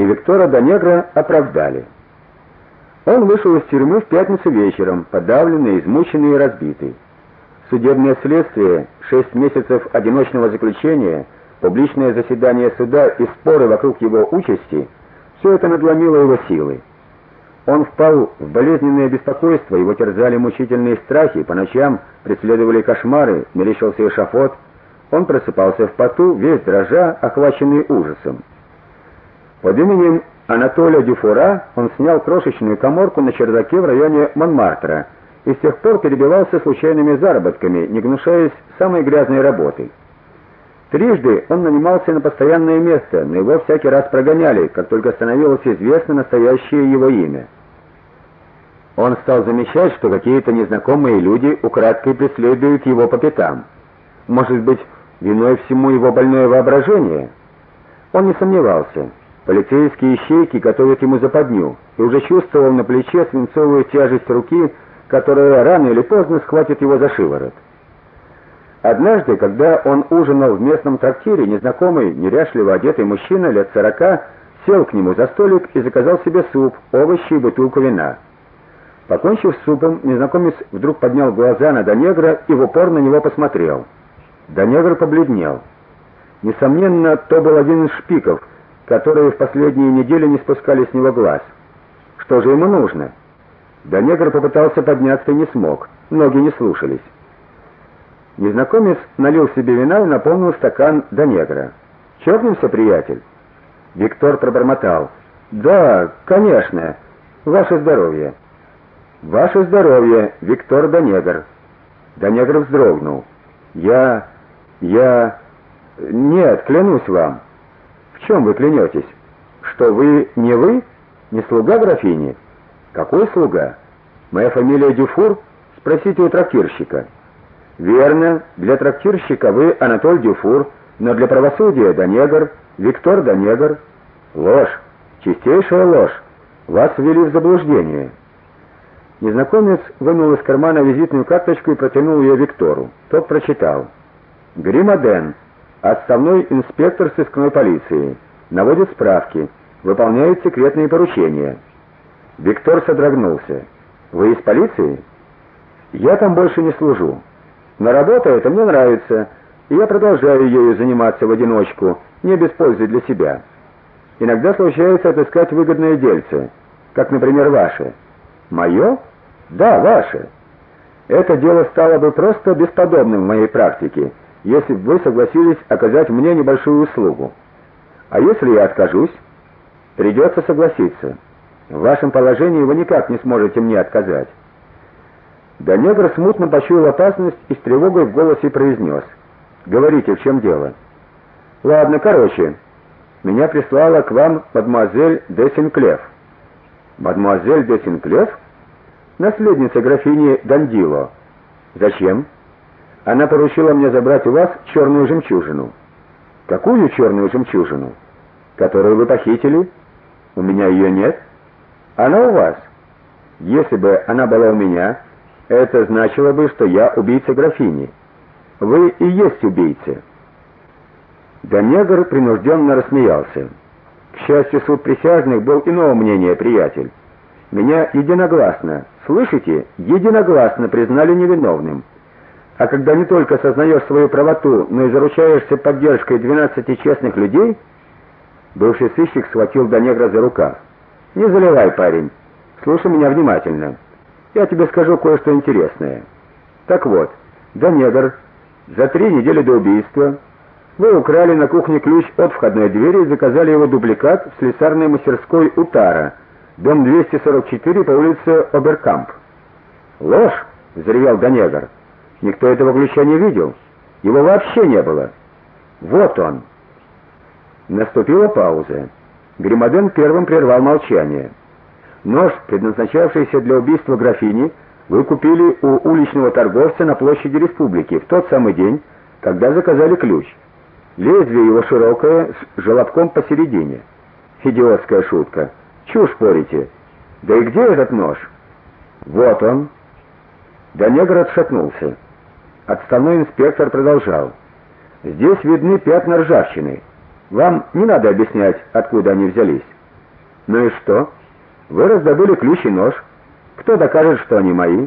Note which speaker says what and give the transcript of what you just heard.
Speaker 1: и Виктора Донегра оправдали. Он вышел из тюрьмы в пятницу вечером, подавленный, измученный и разбитый. Судебное следствие, шесть месяцев одиночного заключения, публичное заседание суда и споры вокруг его участи все это надломило его силы. Он впал в болезненное беспокойство, его терзали мучительные страхи, по ночам преследовали кошмары, мерещился эшафот. Он просыпался в поту, весь дрожа, охваченный ужасом. Под именем Анатолия Дюфура он снял крошечную каморку на чердаке в районе Монмартра и с тех пор перебивался случайными заработками, не гнушаясь самой грязной работой. Трижды он нанимался на постоянное место, но его всякий раз прогоняли, как только становилось известно настоящее его имя. Он стал замечать, что какие-то незнакомые люди украдкой преследуют его по пятам. Может быть, виной всему его больное воображение? Он не сомневался. Полицейские ищейки готовят ему западню, и уже чувствовал на плече свинцовую тяжесть руки, которая рано или поздно схватит его за шиворот. Однажды, когда он ужинал в местном трактире, незнакомый, неряшливо одетый мужчина лет сорока сел к нему за столик и заказал себе суп, овощи и бутылку вина. Покончив с супом, незнакомец вдруг поднял глаза на Донегра и в упор на него посмотрел. Донегр побледнел. Несомненно, то был один из шпиков, которые в последние недели не спускали с него глаз. Что же ему нужно? Донегр попытался подняться и не смог. Ноги не слушались. Незнакомец налил себе вина и наполнил стакан до негра. «Чокнемся, приятель?» Виктор пробормотал. «Да, конечно. Ваше здоровье». «Ваше здоровье, Виктор Донегр». Донегр вздрогнул. «Я... я... Нет, клянусь вам». «В чем вы клянетесь? Что вы не вы? Не слуга графини?» «Какой слуга? Моя фамилия Дюфур? Спросите у трактирщика». Верно, для трактирщика вы Анатоль Дюфур, но для правосудия Донегр, Виктор Донегр. Ложь, чистейшая ложь. Вас ввели в заблуждение. Незнакомец вынул из кармана визитную карточку и протянул ее Виктору. Тот прочитал: Гримаден, отставной инспектор сыскной полиции, наводит справки, выполняет секретные поручения. Виктор содрогнулся. Вы из полиции? Я там больше не служу. Но работа эта мне нравится, и я продолжаю ею заниматься в одиночку, не без пользы для себя. Иногда случается отыскать выгодное дельце, как, например, ваше. Мое? Да, ваше. Это дело стало бы просто бесподобным в моей практике, если бы вы согласились оказать мне небольшую услугу. А если я откажусь? Придется согласиться. В вашем положении вы никак не сможете мне отказать. Да негр смутно почуял опасность и с тревогой в голосе произнес. «Говорите, в чем дело?» «Ладно, короче. Меня прислала к вам мадемуазель де Синклев». «Мадемуазель де Синклев?» «Наследница графини Дандило». «Зачем?» «Она поручила мне забрать у вас черную жемчужину». «Какую черную жемчужину?» «Которую вы похитили?» «У меня ее нет». «Она у вас». «Если бы она была у меня...» Это значило бы, что я убийца графини. Вы и есть убийца. Донегр принужденно рассмеялся. К счастью, суд присяжных был иного мнения, приятель. Меня единогласно, слышите, единогласно признали невиновным. А когда не только сознаешь свою правоту, но и заручаешься поддержкой 12 честных людей, бывший сыщик схватил Донегра за рукав. Не заливай, парень. Слушай меня внимательно. Я тебе скажу кое-что интересное. Так вот, Донегр за три недели до убийства вы украли на кухне ключ от входной двери и заказали его дубликат в слесарной мастерской Утара, дом 244 по улице Оберкамп. Ложь, взревел Донегр. Никто этого ключа не видел. Его вообще не было. Вот он. Наступила пауза. Гримаден первым прервал молчание. Нож, предназначавшийся для убийства графини, вы купили у уличного торговца на площади Республики в тот самый день, когда заказали ключ. Лезвие его широкое, с желобком посередине. Идиотская шутка. Чушь спорите. Да и где этот нож? Вот он. Донегр отшатнулся. Отставной инспектор продолжал. Здесь видны пятна ржавчины. Вам не надо объяснять, откуда они взялись. Ну и что? Вы раздобыли ключ и нож. Кто докажет, что они мои?